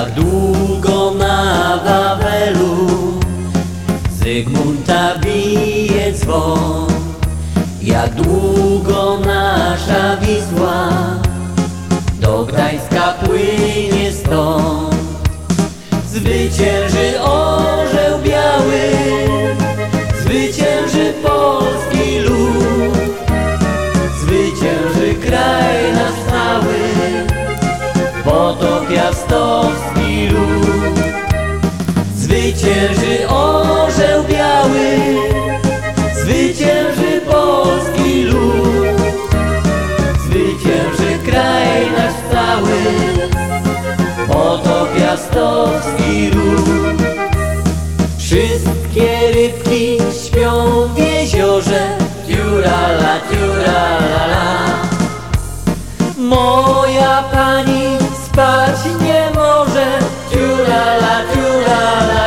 Jak długo na Wawelu. Zygmunta bije dzwon. Jak długo nasza Wisła Do Gdańska płynie stąd. Zwycięży orzeł piastowski lud Wszystkie rybki śpią w jeziorze. Tiurala, tiurala Moja pani spać nie może. Tiurala, tiurala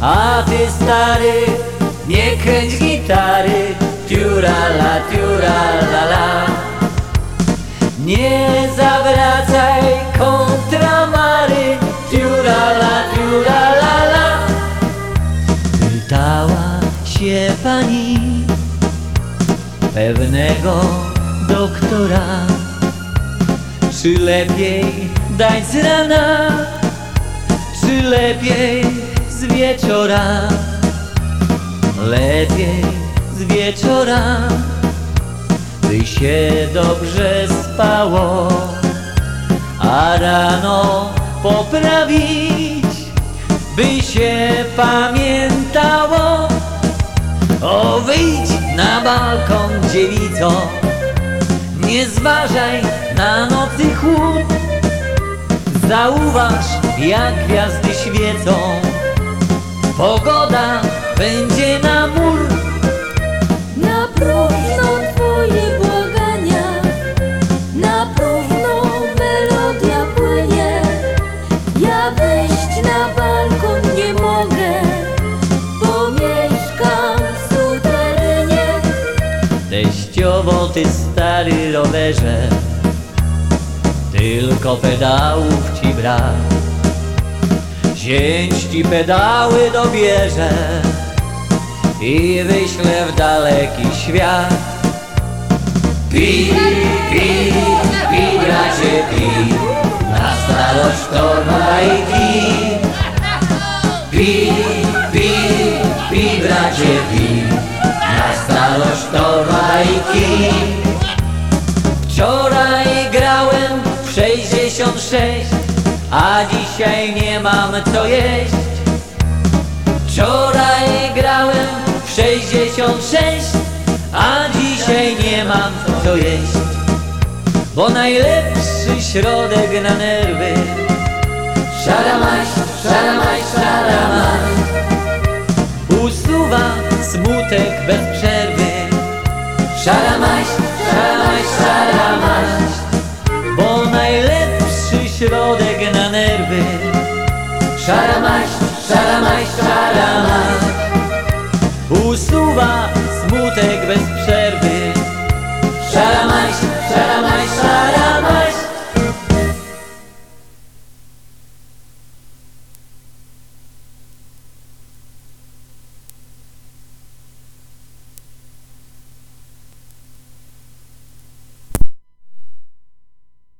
A ty stary nie kręć gitary. Tiurala, tiurala Nie zawracaj pewnego doktora. Czy lepiej dać z rana, czy lepiej z wieczora? Lepiej z wieczora, by się dobrze spało A rano poprawić, by się pamiętało. O, wyjdź na balkon, dziewico Nie zważaj na nocy chłód. Zauważ, jak gwiazdy świecą. Pogoda będzie na mur. Na próżno twoje błagania, na próżno melodia płynie. Ja wyjść na balkon ty stary rowerze. Tylko pedałów ci brak. Zięć ci pedały dobierze. I wyślę w daleki świat. Pi, pi, pi, bracie, pi. Na starość torba i pi Pi, pi, pi, bracie, pi Wczoraj grałem w 66 A dzisiaj nie mam co jeść. Wczoraj grałem w 66 A dzisiaj nie mam co jeść. Bo najlepszy środek na nerwy Szaramaj, szaramaj, szaramaj Bo najlepszy środek na nerwy. Szaramaś, szaramaś, szaramaś.